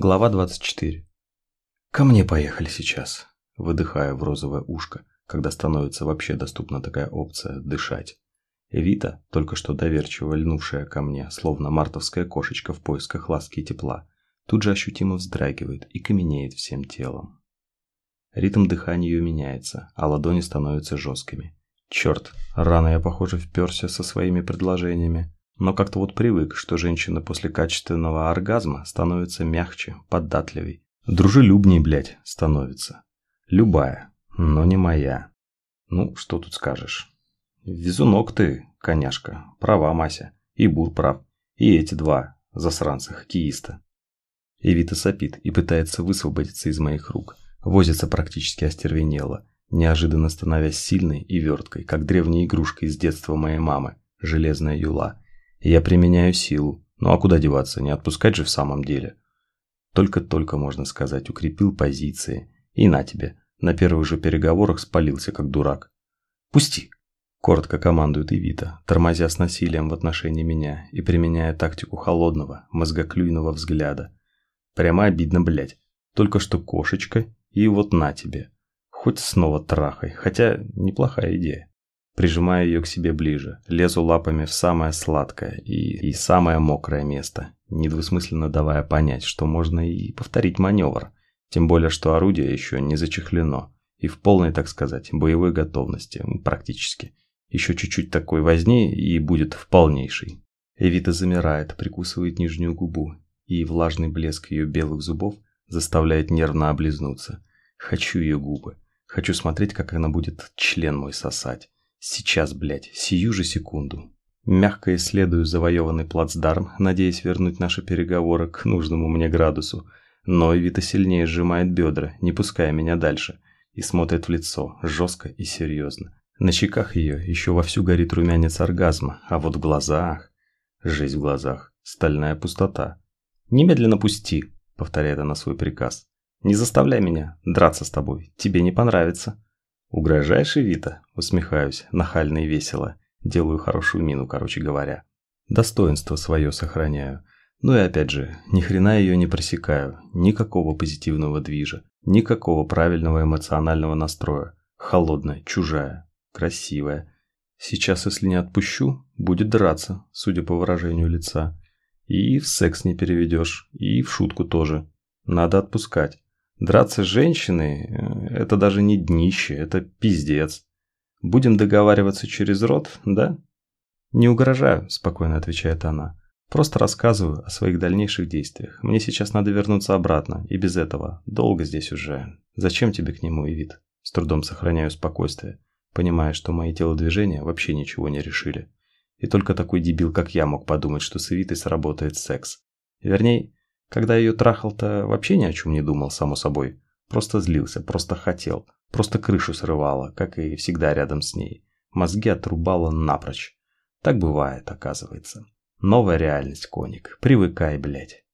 Глава 24. «Ко мне поехали сейчас», – выдыхая в розовое ушко, когда становится вообще доступна такая опция – дышать. Эвита, только что доверчиво льнувшая ко мне, словно мартовская кошечка в поисках ласки и тепла, тут же ощутимо вздрагивает и каменеет всем телом. Ритм дыхания ее меняется, а ладони становятся жесткими. Черт, рано я, похоже, вперся со своими предложениями, но как-то вот привык, что женщина после качественного оргазма становится мягче, податливей. Дружелюбней, блядь, становится. Любая, но не моя. Ну, что тут скажешь. Везунок ты, коняшка. Права, Мася. И Бур прав. И эти два засранца хоккеиста. Эвита сопит и пытается высвободиться из моих рук. Возится практически остервенело, неожиданно становясь сильной и верткой, как древняя игрушка из детства моей мамы, железная юла – я применяю силу. Ну а куда деваться, не отпускать же в самом деле. Только-только, можно сказать, укрепил позиции. И на тебе, на первых же переговорах спалился, как дурак. «Пусти!» – коротко командует Ивита, тормозя с насилием в отношении меня и применяя тактику холодного, мозгоклюйного взгляда. Прямо обидно, блять. Только что кошечка, и вот на тебе. Хоть снова трахай, хотя неплохая идея. Прижимаю ее к себе ближе, лезу лапами в самое сладкое и, и самое мокрое место, недвусмысленно давая понять, что можно и повторить маневр. Тем более, что орудие еще не зачехлено и в полной, так сказать, боевой готовности, практически. Еще чуть-чуть такой возни и будет в полнейшей. Эвита замирает, прикусывает нижнюю губу, и влажный блеск ее белых зубов заставляет нервно облизнуться. Хочу ее губы. Хочу смотреть, как она будет член мой сосать. Сейчас, блядь, сию же секунду. Мягко исследую завоеванный плацдарм, надеясь вернуть наши переговоры к нужному мне градусу. Но Эвита сильнее сжимает бедра, не пуская меня дальше, и смотрит в лицо, жестко и серьезно. На щеках ее еще вовсю горит румянец оргазма, а вот в глазах... Жизнь в глазах, стальная пустота. «Немедленно пусти», — повторяет она свой приказ. «Не заставляй меня драться с тобой, тебе не понравится». «Угрожаешь, Эвита?» – усмехаюсь, нахально и весело. Делаю хорошую мину, короче говоря. Достоинство свое сохраняю. Ну и опять же, ни хрена ее не просекаю. Никакого позитивного движа. Никакого правильного эмоционального настроя. Холодная, чужая, красивая. Сейчас, если не отпущу, будет драться, судя по выражению лица. И в секс не переведешь, и в шутку тоже. Надо отпускать. Драться с женщиной – это даже не днище, это пиздец. Будем договариваться через рот, да? Не угрожаю, спокойно отвечает она. Просто рассказываю о своих дальнейших действиях. Мне сейчас надо вернуться обратно, и без этого. Долго здесь уже. Зачем тебе к нему, Ивит? С трудом сохраняю спокойствие, понимая, что мои телодвижения вообще ничего не решили. И только такой дебил, как я, мог подумать, что с Ивитой сработает секс. Вернее, когда ее трахал-то вообще ни о чем не думал, само собой. Просто злился, просто хотел, просто крышу срывало, как и всегда рядом с ней. Мозги отрубало напрочь. Так бывает, оказывается. Новая реальность, коник. Привыкай, блядь.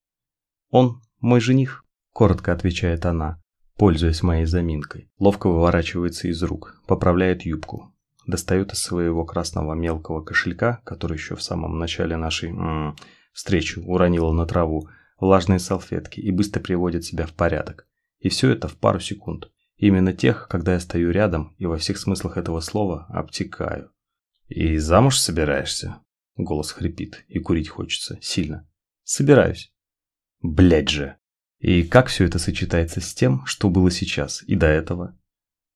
Он мой жених, коротко отвечает она, пользуясь моей заминкой. Ловко выворачивается из рук, поправляет юбку. Достает из своего красного мелкого кошелька, который еще в самом начале нашей м -м, встречи уронила на траву, влажные салфетки и быстро приводит себя в порядок. И все это в пару секунд. Именно тех, когда я стою рядом и во всех смыслах этого слова обтекаю. «И замуж собираешься?» Голос хрипит, и курить хочется. Сильно. «Собираюсь». Блять же. И как все это сочетается с тем, что было сейчас и до этого?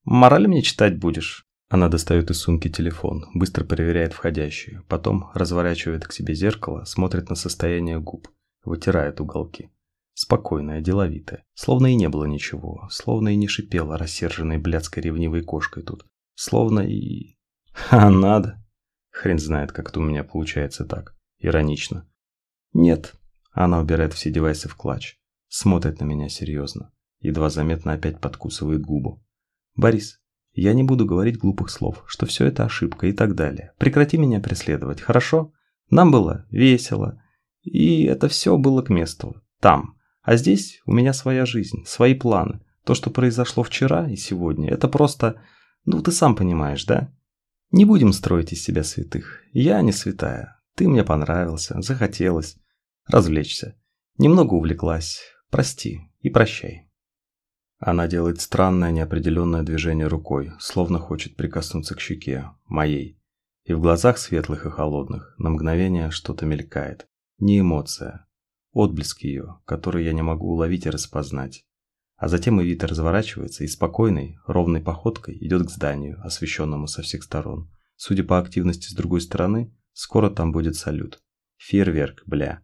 Мораль мне читать будешь? Она достает из сумки телефон, быстро проверяет входящие, потом разворачивает к себе зеркало, смотрит на состояние губ вытирает уголки. Спокойная, деловитая, словно и не было ничего, словно и не шипела рассерженной блядской ревнивой кошкой тут, словно и... А надо? Хрен знает, как это у меня получается так, иронично. Нет, она убирает все девайсы в клатч, смотрит на меня серьезно, едва заметно опять подкусывает губу. Борис, я не буду говорить глупых слов, что все это ошибка и так далее. Прекрати меня преследовать, хорошо? Нам было весело, и это все было к месту. Там. А здесь у меня своя жизнь, свои планы. То, что произошло вчера и сегодня, это просто... Ну, ты сам понимаешь, да? Не будем строить из себя святых. Я не святая. Ты мне понравился, захотелось развлечься. Немного увлеклась. Прости и прощай. Она делает странное неопределенное движение рукой, словно хочет прикоснуться к щеке, моей. И в глазах светлых и холодных на мгновение что-то мелькает. Не эмоция. Отблеск ее, который я не могу уловить и распознать. А затем Эвита разворачивается и спокойной, ровной походкой идет к зданию, освещенному со всех сторон. Судя по активности с другой стороны, скоро там будет салют. Фейерверк, бля.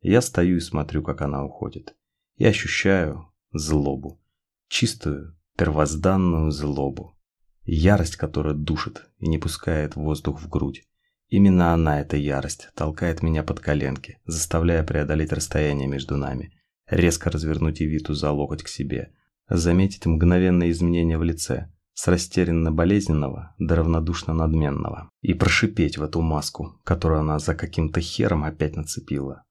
Я стою и смотрю, как она уходит. И ощущаю злобу. Чистую, первозданную злобу. Ярость, которая душит и не пускает воздух в грудь. Именно она, эта ярость, толкает меня под коленки, заставляя преодолеть расстояние между нами, резко развернуть Евиту за локоть к себе, заметить мгновенное изменение в лице, с растерянно-болезненного до равнодушно-надменного, и прошипеть в эту маску, которую она за каким-то хером опять нацепила.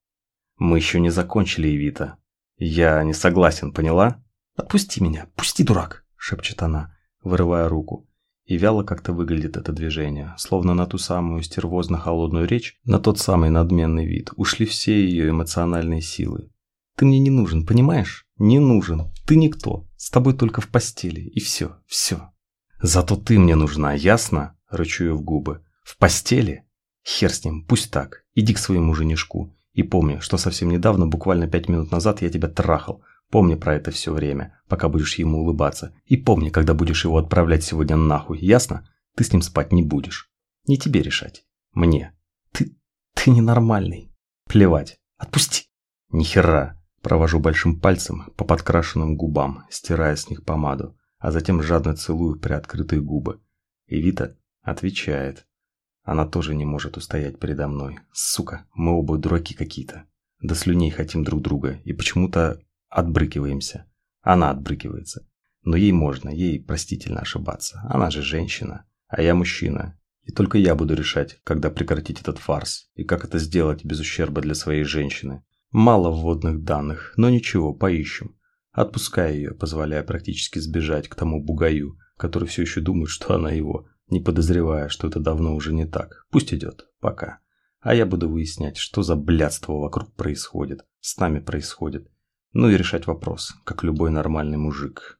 «Мы еще не закончили, Евита. Я не согласен, поняла?» «Отпусти меня, пусти, дурак!» – шепчет она, вырывая руку. И вяло как-то выглядит это движение, словно на ту самую стервозно-холодную речь, на тот самый надменный вид ушли все ее эмоциональные силы. «Ты мне не нужен, понимаешь? Не нужен. Ты никто. С тобой только в постели. И все, все». «Зато ты мне нужна, ясно?» – рычу ее в губы. «В постели? Хер с ним, пусть так. Иди к своему женишку. И помни, что совсем недавно, буквально пять минут назад, я тебя трахал, Помни про это все время, пока будешь ему улыбаться. И помни, когда будешь его отправлять сегодня нахуй, ясно? Ты с ним спать не будешь. Не тебе решать. Мне. Ты... ты ненормальный. Плевать. Отпусти. Нихера. Провожу большим пальцем по подкрашенным губам, стирая с них помаду, а затем жадно целую приоткрытые губы. И Вита отвечает. Она тоже не может устоять передо мной. Сука, мы оба дураки какие-то. До слюней хотим друг друга, и почему-то Отбрыкиваемся. Она отбрыкивается. Но ей можно, ей простительно ошибаться. Она же женщина, а я мужчина. И только я буду решать, когда прекратить этот фарс, и как это сделать без ущерба для своей женщины. Мало вводных данных, но ничего, поищем. Отпуская ее, позволяя практически сбежать к тому бугаю, который все еще думает, что она его, не подозревая, что это давно уже не так. Пусть идет, пока. А я буду выяснять, что за блядство вокруг происходит, с нами происходит, ну и решать вопрос, как любой нормальный мужик.